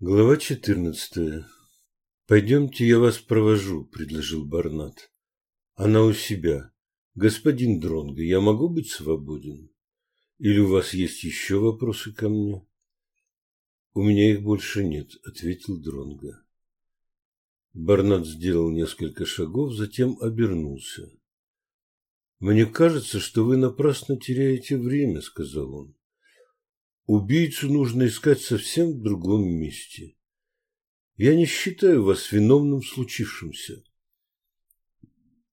Глава четырнадцатая. «Пойдемте, я вас провожу», – предложил Барнат. «Она у себя. Господин Дронго, я могу быть свободен? Или у вас есть еще вопросы ко мне?» «У меня их больше нет», – ответил Дронго. Барнат сделал несколько шагов, затем обернулся. «Мне кажется, что вы напрасно теряете время», – сказал он. Убийцу нужно искать совсем в другом месте. Я не считаю вас виновным в случившемся.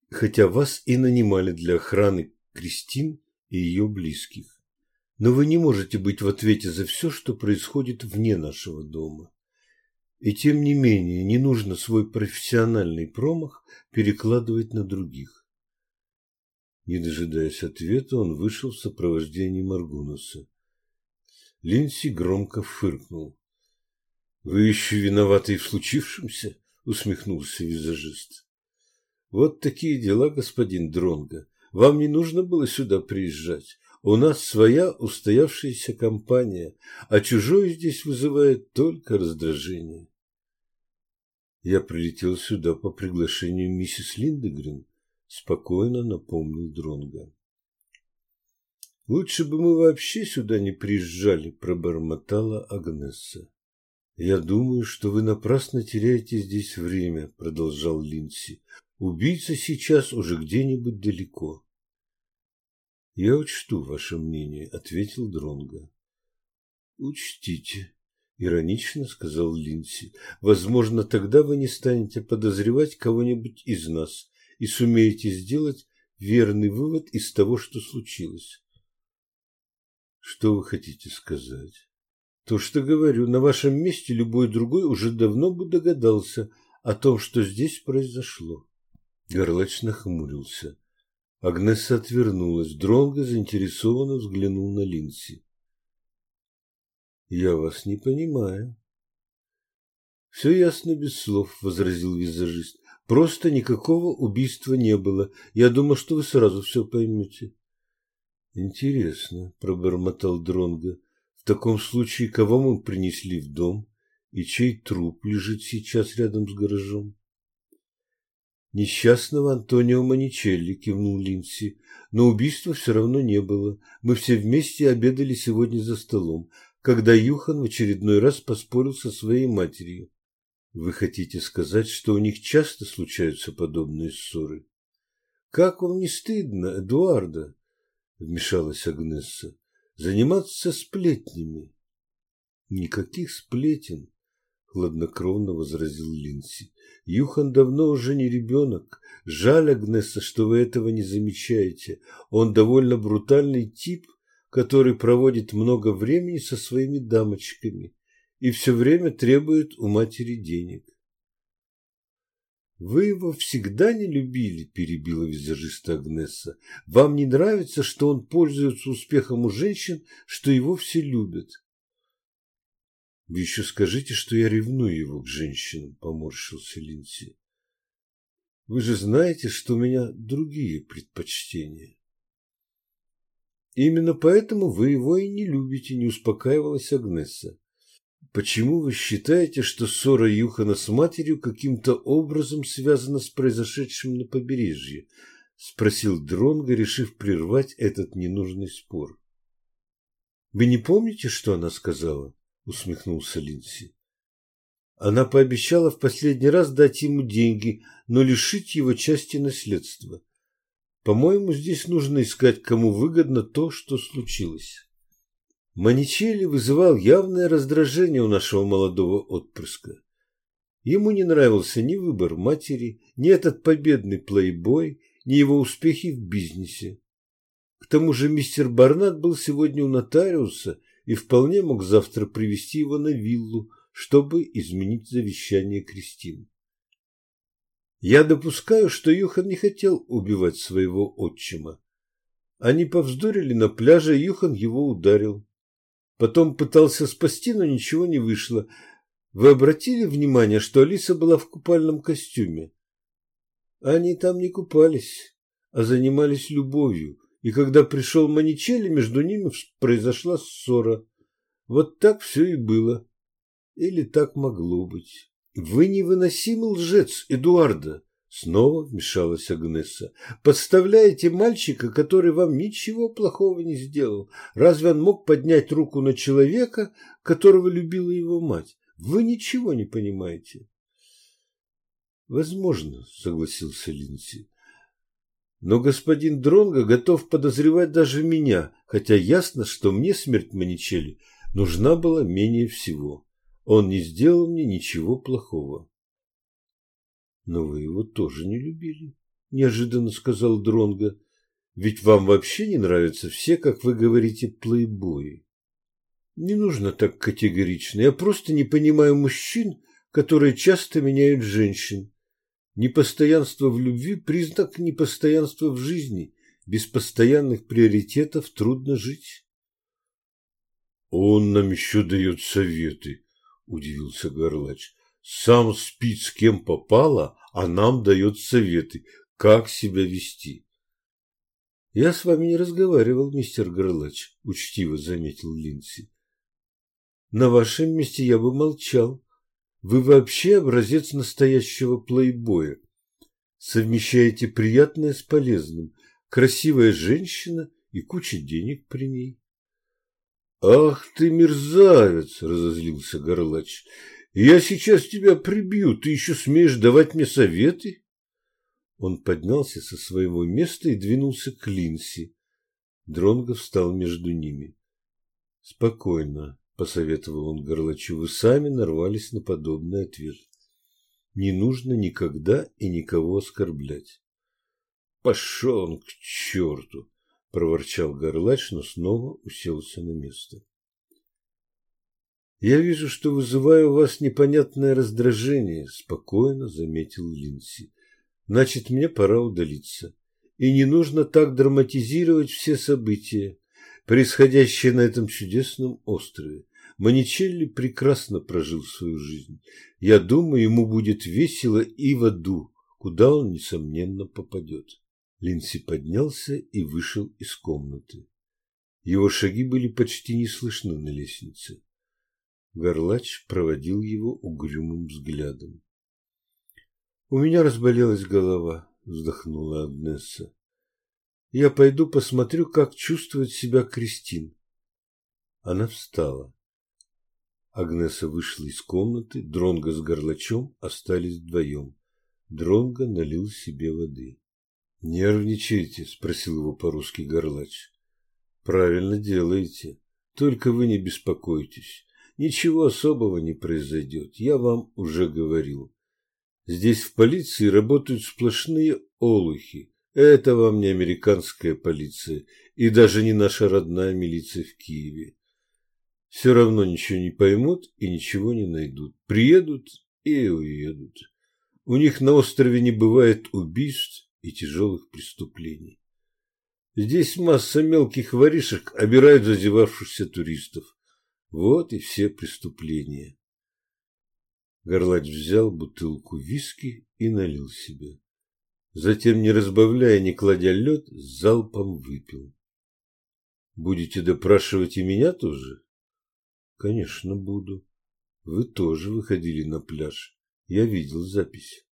Хотя вас и нанимали для охраны Кристин и ее близких. Но вы не можете быть в ответе за все, что происходит вне нашего дома. И тем не менее не нужно свой профессиональный промах перекладывать на других. Не дожидаясь ответа, он вышел в сопровождении Маргунаса. Линси громко фыркнул. «Вы еще виноваты в случившемся?» – усмехнулся визажист. «Вот такие дела, господин Дронго. Вам не нужно было сюда приезжать. У нас своя устоявшаяся компания, а чужой здесь вызывает только раздражение». «Я прилетел сюда по приглашению миссис Линдегрен», – спокойно напомнил Дронго. «Лучше бы мы вообще сюда не приезжали», – пробормотала Агнесса. «Я думаю, что вы напрасно теряете здесь время», – продолжал Линси. «Убийца сейчас уже где-нибудь далеко». «Я учту ваше мнение», – ответил Дронго. «Учтите», – иронично сказал Линси. «Возможно, тогда вы не станете подозревать кого-нибудь из нас и сумеете сделать верный вывод из того, что случилось. Что вы хотите сказать? То, что говорю, на вашем месте любой другой уже давно бы догадался о том, что здесь произошло. Горлач нахмурился. Агнеса отвернулась. Дронго заинтересованно взглянул на Линси. «Я вас не понимаю». «Все ясно без слов», — возразил визажист. «Просто никакого убийства не было. Я думал, что вы сразу все поймете». Интересно, пробормотал Дронго. В таком случае кого мы принесли в дом и чей труп лежит сейчас рядом с гаражом? Несчастного Антонио Маничелли, кивнул Линси. Но убийства все равно не было. Мы все вместе обедали сегодня за столом, когда Юхан в очередной раз поспорил со своей матерью. Вы хотите сказать, что у них часто случаются подобные ссоры? Как вам не стыдно, Эдуарда? Вмешалась Агнесса. Заниматься сплетнями. Никаких сплетен, хладнокровно возразил Линси. Юхан давно уже не ребенок. Жаль, Агнесса, что вы этого не замечаете. Он довольно брутальный тип, который проводит много времени со своими дамочками и все время требует у матери денег. «Вы его всегда не любили», – перебила визажиста Агнеса. «Вам не нравится, что он пользуется успехом у женщин, что его все любят?» «Вы еще скажите, что я ревную его к женщинам», – поморщился Линси. «Вы же знаете, что у меня другие предпочтения». «Именно поэтому вы его и не любите», – не успокаивалась Агнеса. Почему вы считаете, что ссора Юхана с матерью каким-то образом связана с произошедшим на побережье? Спросил Дронго, решив прервать этот ненужный спор. Вы не помните, что она сказала? Усмехнулся Линси. Она пообещала в последний раз дать ему деньги, но лишить его части наследства. По-моему, здесь нужно искать, кому выгодно то, что случилось. Маничелли вызывал явное раздражение у нашего молодого отпрыска. Ему не нравился ни выбор матери, ни этот победный плейбой, ни его успехи в бизнесе. К тому же мистер Барнат был сегодня у нотариуса и вполне мог завтра привести его на виллу, чтобы изменить завещание Кристины. Я допускаю, что Юхан не хотел убивать своего отчима. Они повздорили на пляже, и Юхан его ударил. Потом пытался спасти, но ничего не вышло. Вы обратили внимание, что Алиса была в купальном костюме? Они там не купались, а занимались любовью. И когда пришел Маничелли, между ними произошла ссора. Вот так все и было. Или так могло быть. Вы невыносимый лжец, Эдуарда, снова вмешалась Агнеса. Подставляете мальчика, который вам ничего плохого не сделал. Разве он мог поднять руку на человека, которого любила его мать? Вы ничего не понимаете. Возможно, согласился Линси. Но господин Дронго готов подозревать даже меня, хотя ясно, что мне смерть Маничели нужна была менее всего. Он не сделал мне ничего плохого. Но вы его тоже не любили, неожиданно сказал Дронго. Ведь вам вообще не нравятся все, как вы говорите, плейбои. Не нужно так категорично. Я просто не понимаю мужчин, которые часто меняют женщин. Непостоянство в любви – признак непостоянства в жизни. Без постоянных приоритетов трудно жить. «Он нам еще дает советы», – удивился Горлач. «Сам спит с кем попало, а нам дает советы, как себя вести». «Я с вами не разговаривал, мистер Горлач», – учтиво заметил Линси. «На вашем месте я бы молчал. Вы вообще образец настоящего плейбоя. Совмещаете приятное с полезным. Красивая женщина и куча денег при ней. «Ах ты, мерзавец!» – разозлился Горлач. «Я сейчас тебя прибью, ты еще смеешь давать мне советы?» Он поднялся со своего места и двинулся к Линси. Дронго встал между ними. «Спокойно, посоветовал он Горлачу, вы сами нарвались на подобный ответ. Не нужно никогда и никого оскорблять. Пошел он к черту, проворчал Горлач, но снова уселся на место. Я вижу, что вызываю у вас непонятное раздражение, спокойно заметил Линси. Значит, мне пора удалиться. И не нужно так драматизировать все события, происходящие на этом чудесном острове. Маничелли прекрасно прожил свою жизнь. Я думаю, ему будет весело и в аду, куда он, несомненно, попадет. Линси поднялся и вышел из комнаты. Его шаги были почти не слышны на лестнице. Горлач проводил его угрюмым взглядом. «У меня разболелась голова», — вздохнула Агнесса. «Я пойду посмотрю, как чувствует себя Кристин». Она встала. Агнеса вышла из комнаты, Дронго с горлачом остались вдвоем. Дронго налил себе воды. «Нервничаете?» – спросил его по-русски горлач. «Правильно делаете. Только вы не беспокойтесь. Ничего особого не произойдет. Я вам уже говорил. Здесь в полиции работают сплошные олухи. Это вам не американская полиция и даже не наша родная милиция в Киеве все равно ничего не поймут и ничего не найдут. Приедут и уедут. У них на острове не бывает убийств и тяжелых преступлений. Здесь масса мелких воришек обирают зазевавшихся туристов. Вот и все преступления. Горлач взял бутылку виски и налил себе. Затем, не разбавляя, не кладя лед, залпом выпил. Будете допрашивать и меня тоже? Конечно, буду. Вы тоже выходили на пляж. Я видел запись.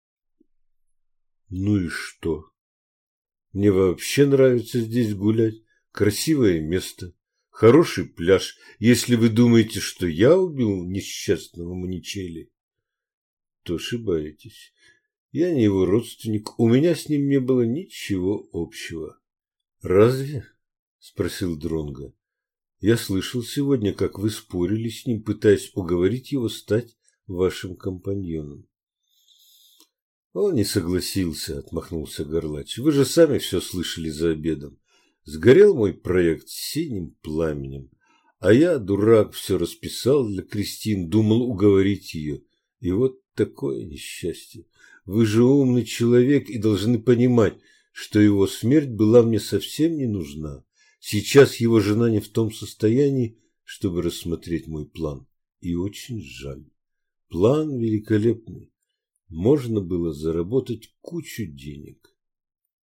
Ну и что? Мне вообще нравится здесь гулять. Красивое место. Хороший пляж, если вы думаете, что я убил несчастного Маничели. То ошибаетесь. Я не его родственник, у меня с ним не было ничего общего. Разве? спросил Дронга. Я слышал сегодня, как вы спорили с ним, пытаясь уговорить его стать вашим компаньоном. Он не согласился, отмахнулся Горлач. Вы же сами все слышали за обедом. Сгорел мой проект синим пламенем, а я, дурак, все расписал для Кристин, думал уговорить ее. И вот такое несчастье. Вы же умный человек и должны понимать, что его смерть была мне совсем не нужна. Сейчас его жена не в том состоянии, чтобы рассмотреть мой план. И очень жаль. План великолепный. Можно было заработать кучу денег.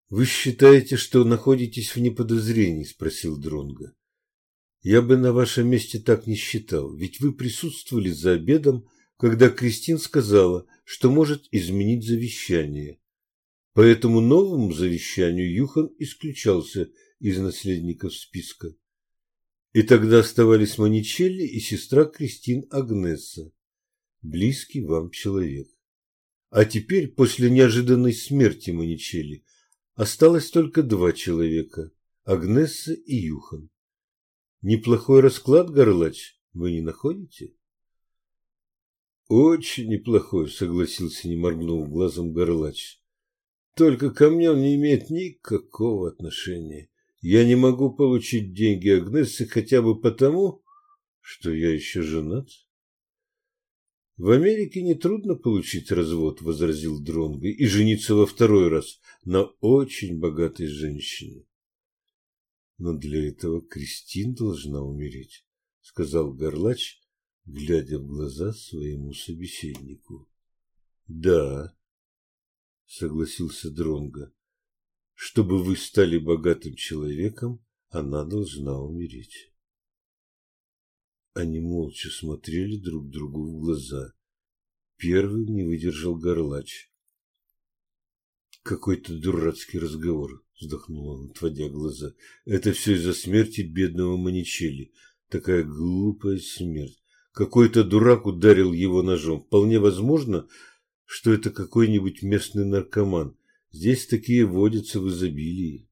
Вы считаете, что находитесь вне подозрений, спросил Дронга. Я бы на вашем месте так не считал, ведь вы присутствовали за обедом когда Кристин сказала, что может изменить завещание. По этому новому завещанию Юхан исключался из наследников списка. И тогда оставались Маничелли и сестра Кристин Агнеса, близкий вам человек. А теперь, после неожиданной смерти Маничелли, осталось только два человека – Агнесса и Юхан. Неплохой расклад, Горлач, вы не находите? Очень неплохой, согласился, не моргнув глазом Горлач. Только ко мне он не имеет никакого отношения. Я не могу получить деньги Агнессы хотя бы потому, что я еще женат. В Америке нетрудно получить развод, возразил Дронго, и жениться во второй раз на очень богатой женщине. Но для этого Кристин должна умереть, сказал Горлач, глядя в глаза своему собеседнику. Да, согласился Дронго. Чтобы вы стали богатым человеком, она должна умереть. Они молча смотрели друг другу в глаза. Первым не выдержал Горлач. Какой-то дурацкий разговор, вздохнул он, отводя глаза. Это все из-за смерти бедного Маничелли. Такая глупая смерть. Какой-то дурак ударил его ножом. Вполне возможно, что это какой-нибудь местный наркоман. Здесь такие водятся в изобилии.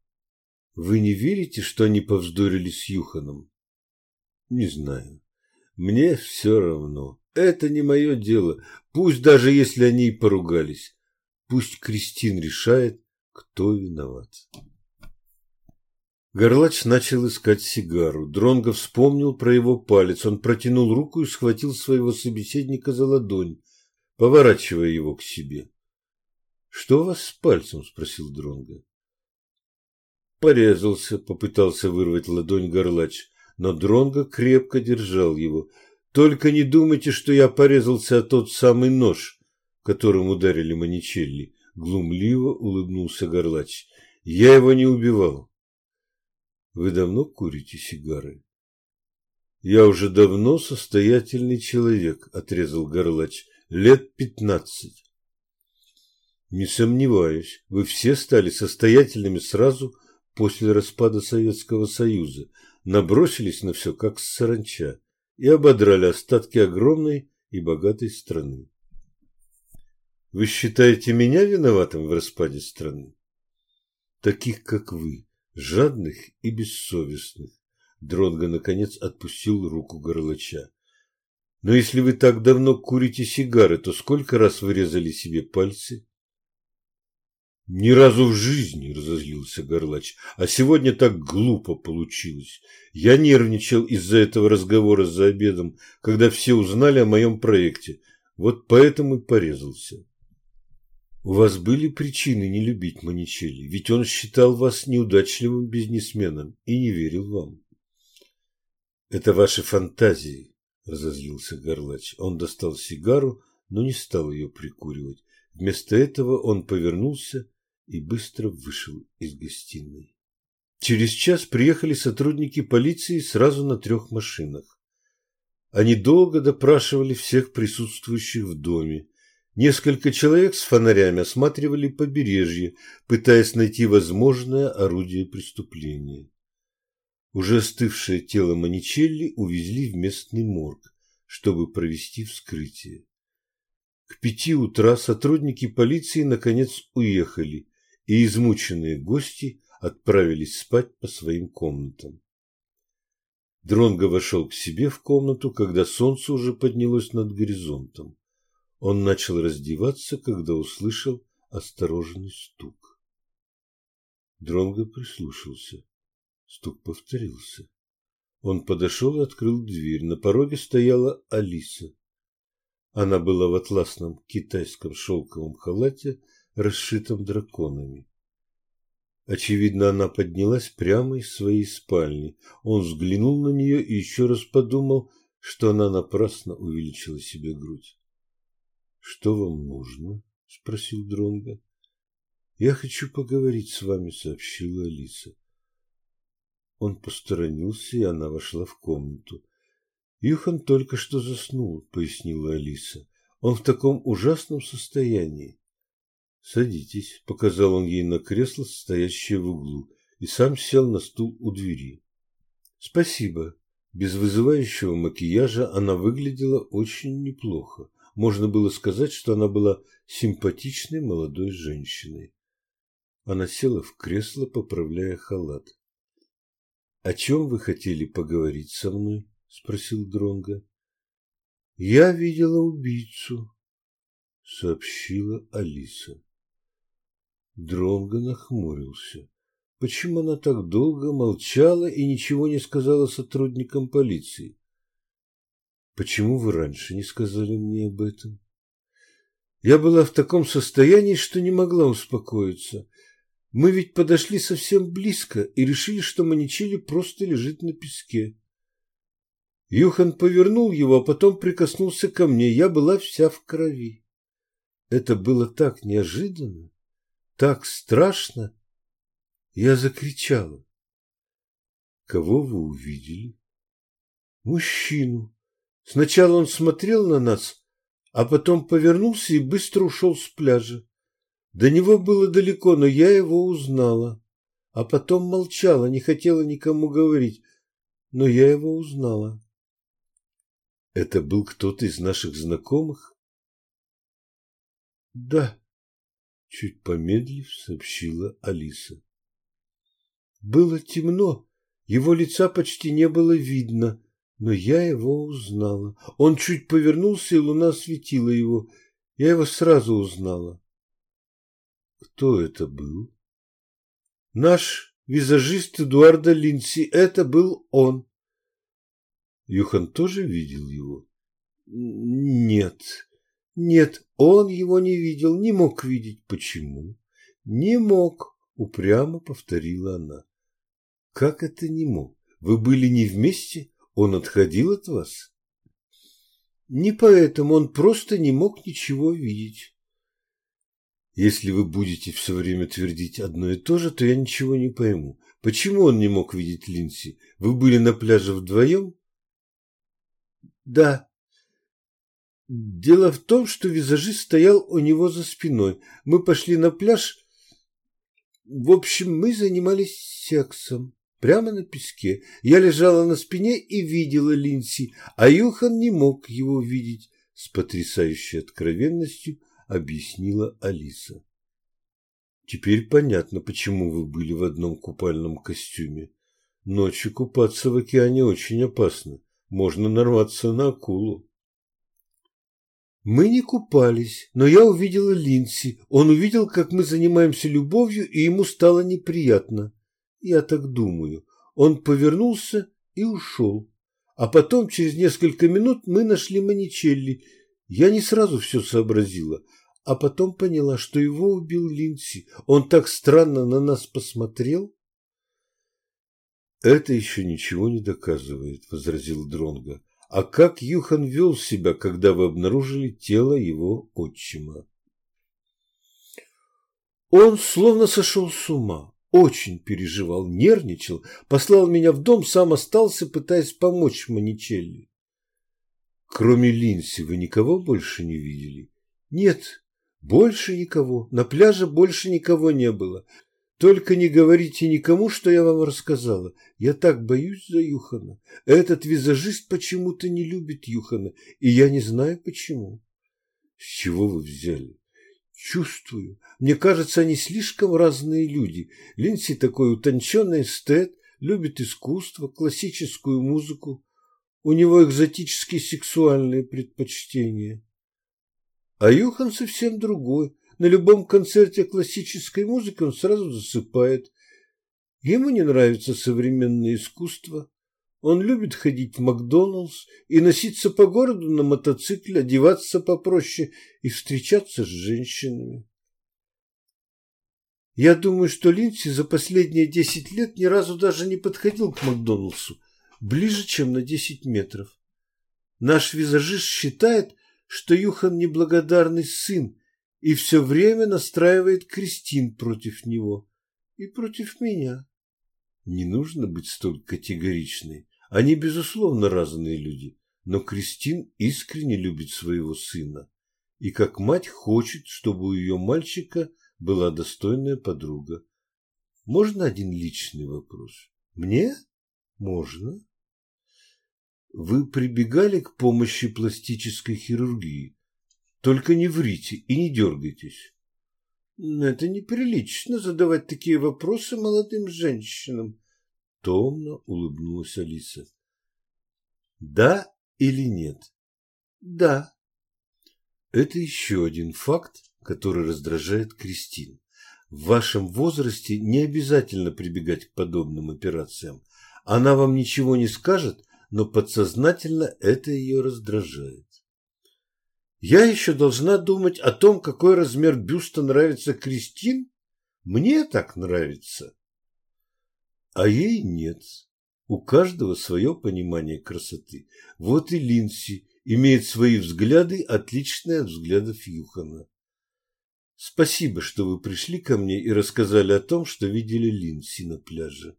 Вы не верите, что они повздорили с Юханом? Не знаю. Мне все равно. Это не мое дело. Пусть даже если они и поругались. Пусть Кристин решает, кто виноват. Горлач начал искать сигару. Дронго вспомнил про его палец. Он протянул руку и схватил своего собеседника за ладонь поворачивая его к себе. Что у вас с пальцем? спросил Дронго. Порезался, попытался вырвать ладонь горлач, но Дронго крепко держал его. Только не думайте, что я порезался о тот самый нож, которым ударили Маничелли. Глумливо улыбнулся горлач. Я его не убивал. Вы давно курите сигары? Я уже давно состоятельный человек, отрезал горлач лет пятнадцать. Не сомневаюсь, вы все стали состоятельными сразу после распада Советского Союза, набросились на все, как саранча, и ободрали остатки огромной и богатой страны. Вы считаете меня виноватым в распаде страны? Таких, как вы, жадных и бессовестных. Дронго, наконец, отпустил руку горлача. Но если вы так давно курите сигары, то сколько раз вырезали себе пальцы? Ни разу в жизни, разозлился Горлач. А сегодня так глупо получилось. Я нервничал из-за этого разговора за обедом, когда все узнали о моем проекте. Вот поэтому и порезался. У вас были причины не любить Маничелли, ведь он считал вас неудачливым бизнесменом и не верил вам. Это ваши фантазии, – разозлился Горлач. Он достал сигару, но не стал ее прикуривать. Вместо этого он повернулся и быстро вышел из гостиной. Через час приехали сотрудники полиции сразу на трех машинах. Они долго допрашивали всех присутствующих в доме. Несколько человек с фонарями осматривали побережье, пытаясь найти возможное орудие преступления. Уже остывшее тело Маничелли увезли в местный морг, чтобы провести вскрытие. К пяти утра сотрудники полиции наконец уехали, и измученные гости отправились спать по своим комнатам. Дронго вошел к себе в комнату, когда солнце уже поднялось над горизонтом. Он начал раздеваться, когда услышал осторожный стук. Дронго прислушался. Стук повторился. Он подошел и открыл дверь. На пороге стояла Алиса. Она была в атласном китайском шелковом халате, расшитом драконами. Очевидно, она поднялась прямо из своей спальни. Он взглянул на нее и еще раз подумал, что она напрасно увеличила себе грудь. «Что вам нужно?» – спросил Дронго. «Я хочу поговорить с вами», – сообщила Алиса. Он посторонился, и она вошла в комнату. Юхан только что заснул, пояснила Алиса. Он в таком ужасном состоянии. «Садитесь», — показал он ей на кресло, стоящее в углу, и сам сел на стул у двери. «Спасибо». Без вызывающего макияжа она выглядела очень неплохо. Можно было сказать, что она была симпатичной молодой женщиной. Она села в кресло, поправляя халат. «О чем вы хотели поговорить со мной?» – спросил Дронга. «Я видела убийцу», – сообщила Алиса. Дронго нахмурился. Почему она так долго молчала и ничего не сказала сотрудникам полиции? Почему вы раньше не сказали мне об этом? Я была в таком состоянии, что не могла успокоиться. Мы ведь подошли совсем близко и решили, что Маничели просто лежит на песке. Юхан повернул его, а потом прикоснулся ко мне. Я была вся в крови. Это было так неожиданно, так страшно. Я закричала. Кого вы увидели? Мужчину. Сначала он смотрел на нас, а потом повернулся и быстро ушел с пляжа. До него было далеко, но я его узнала. А потом молчала, не хотела никому говорить, но я его узнала. Это был кто-то из наших знакомых? Да, чуть помедлив, сообщила Алиса. Было темно, его лица почти не было видно, но я его узнала. Он чуть повернулся, и луна светила его. Я его сразу узнала. Кто это был? Наш визажист Эдуарда Линси. Это был он. Юхан тоже видел его? Нет. Нет, он его не видел, не мог видеть. Почему? Не мог, упрямо повторила она. Как это не мог? Вы были не вместе? Он отходил от вас? Не поэтому, он просто не мог ничего видеть. Если вы будете все время твердить одно и то же, то я ничего не пойму. Почему он не мог видеть Линси? Вы были на пляже вдвоем? Да. Дело в том, что визажист стоял у него за спиной. Мы пошли на пляж. В общем, мы занимались сексом прямо на песке. Я лежала на спине и видела Линси, а Юхан не мог его видеть, с потрясающей откровенностью объяснила Алиса. Теперь понятно, почему вы были в одном купальном костюме. Ночью купаться в океане очень опасно. Можно нарваться на акулу. Мы не купались, но я увидела Линси. Он увидел, как мы занимаемся любовью, и ему стало неприятно. Я так думаю. Он повернулся и ушел. А потом, через несколько минут, мы нашли Маничелли. Я не сразу все сообразила, а потом поняла, что его убил Линси. Он так странно на нас посмотрел. Это еще ничего не доказывает, возразил Дронга. А как Юхан вел себя, когда вы обнаружили тело его отчима? Он словно сошел с ума очень переживал, нервничал, послал меня в дом, сам остался, пытаясь помочь Маничелли. Кроме Линси вы никого больше не видели? Нет, больше никого. На пляже больше никого не было. Только не говорите никому, что я вам рассказала. Я так боюсь за Юхана. Этот визажист почему-то не любит Юхана, и я не знаю почему. С чего вы взяли? чувствую. Мне кажется, они слишком разные люди. Линси такой утонченный эстет, любит искусство, классическую музыку. У него экзотические сексуальные предпочтения. А Юхан совсем другой. На любом концерте классической музыки он сразу засыпает. Ему не нравится современное искусство. Он любит ходить в Макдоналдс и носиться по городу на мотоцикле, одеваться попроще и встречаться с женщинами. Я думаю, что Линдси за последние десять лет ни разу даже не подходил к Макдоналдсу ближе, чем на десять метров. Наш визажист считает, что Юхан неблагодарный сын и все время настраивает Кристин против него и против меня. Не нужно быть столь категоричной. Они, безусловно, разные люди, но Кристин искренне любит своего сына. и как мать хочет, чтобы у ее мальчика была достойная подруга. Можно один личный вопрос? Мне? Можно. Вы прибегали к помощи пластической хирургии? Только не врите и не дергайтесь. Это неприлично задавать такие вопросы молодым женщинам. Томно улыбнулась Алиса. Да или нет? Да. Это еще один факт, который раздражает Кристин. В вашем возрасте не обязательно прибегать к подобным операциям. Она вам ничего не скажет, но подсознательно это ее раздражает. Я еще должна думать о том, какой размер бюста нравится Кристин? Мне так нравится. А ей нет. У каждого свое понимание красоты. Вот и Линси имеет свои взгляды, отличные от взглядов Юхана. Спасибо, что вы пришли ко мне и рассказали о том, что видели Линси на пляже.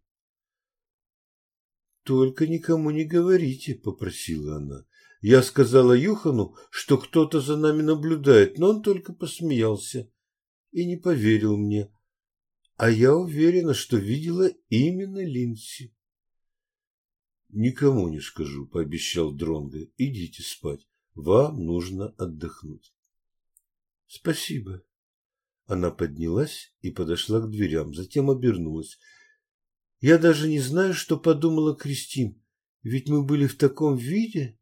Только никому не говорите, попросила она. Я сказала Юхану, что кто-то за нами наблюдает, но он только посмеялся и не поверил мне. А я уверена, что видела именно Линси. Никому не скажу, пообещал Дронго. Идите спать. Вам нужно отдохнуть. Спасибо. Она поднялась и подошла к дверям, затем обернулась. Я даже не знаю, что подумала Кристин. Ведь мы были в таком виде.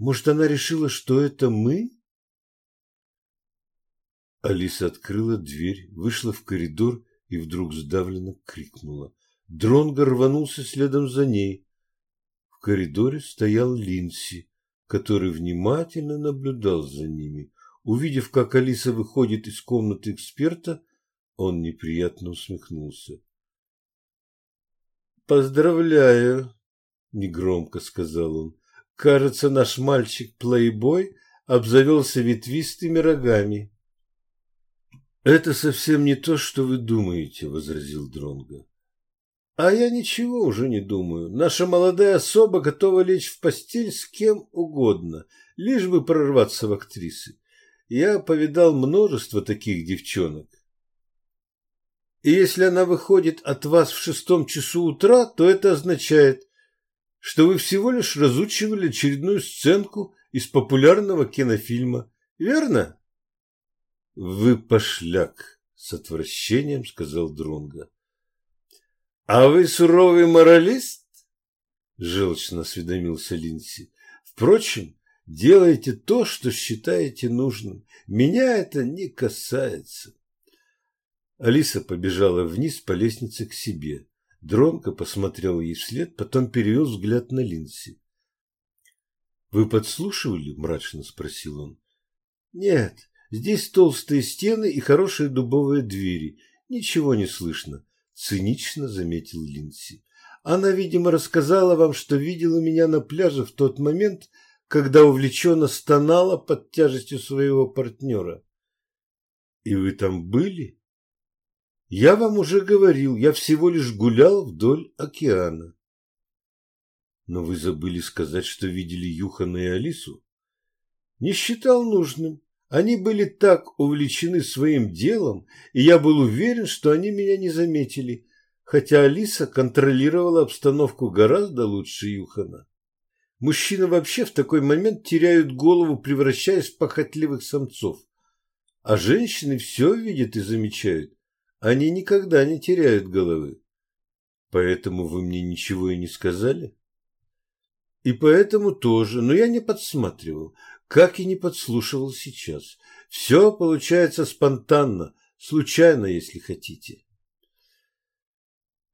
Может, она решила, что это мы? Алиса открыла дверь, вышла в коридор и вдруг сдавленно крикнула. Дронго рванулся следом за ней. В коридоре стоял Линси, который внимательно наблюдал за ними. Увидев, как Алиса выходит из комнаты эксперта, он неприятно усмехнулся. «Поздравляю!» – негромко сказал он. «Кажется, наш мальчик-плейбой обзавелся ветвистыми рогами». «Это совсем не то, что вы думаете», – возразил Дронго. «А я ничего уже не думаю. Наша молодая особа готова лечь в постель с кем угодно, лишь бы прорваться в актрисы. Я повидал множество таких девчонок. И если она выходит от вас в шестом часу утра, то это означает, что вы всего лишь разучивали очередную сценку из популярного кинофильма. Верно? Вы пошляк, с отвращением сказал Дронга. А вы суровый моралист? Желчно осведомился Линси. Впрочем, Делайте то, что считаете нужным. Меня это не касается. Алиса побежала вниз по лестнице к себе. Дронко посмотрел ей вслед, потом перевел взгляд на Линси. «Вы подслушивали?» – мрачно спросил он. «Нет, здесь толстые стены и хорошие дубовые двери. Ничего не слышно», – цинично заметил Линси. «Она, видимо, рассказала вам, что видела меня на пляже в тот момент, когда увлеченно стонала под тяжестью своего партнера. И вы там были? Я вам уже говорил, я всего лишь гулял вдоль океана. Но вы забыли сказать, что видели Юхана и Алису? Не считал нужным. Они были так увлечены своим делом, и я был уверен, что они меня не заметили, хотя Алиса контролировала обстановку гораздо лучше Юхана. Мужчины вообще в такой момент теряют голову, превращаясь в похотливых самцов. А женщины все видят и замечают. Они никогда не теряют головы. Поэтому вы мне ничего и не сказали? И поэтому тоже, но я не подсматривал, как и не подслушивал сейчас. Все получается спонтанно, случайно, если хотите.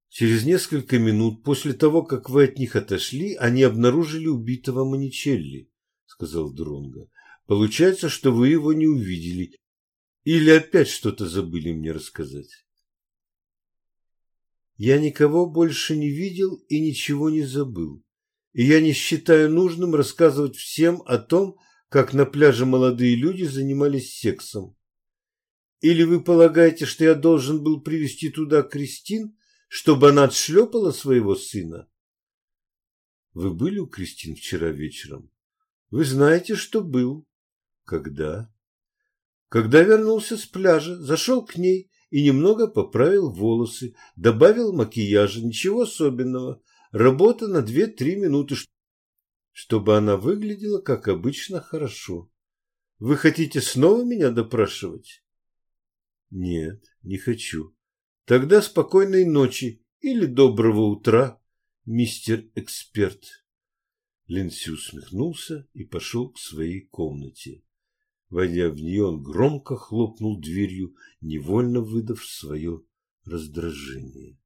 Через несколько минут после того, как вы от них отошли, они обнаружили убитого Маничелли, сказал Дронго. Получается, что вы его не увидели или опять что-то забыли мне рассказать. Я никого больше не видел и ничего не забыл. И я не считаю нужным рассказывать всем о том, как на пляже молодые люди занимались сексом. Или вы полагаете, что я должен был привести туда Кристин, чтобы она отшлепала своего сына? Вы были у Кристин вчера вечером? Вы знаете, что был. Когда? Когда вернулся с пляжа, зашел к ней и немного поправил волосы, добавил макияжа, ничего особенного. Работа на две-три минуты, чтобы она выглядела, как обычно, хорошо. Вы хотите снова меня допрашивать? Нет, не хочу. Тогда спокойной ночи или доброго утра, мистер эксперт. Линси усмехнулся и пошел к своей комнате. Войдя в нее, он громко хлопнул дверью, невольно выдав свое раздражение.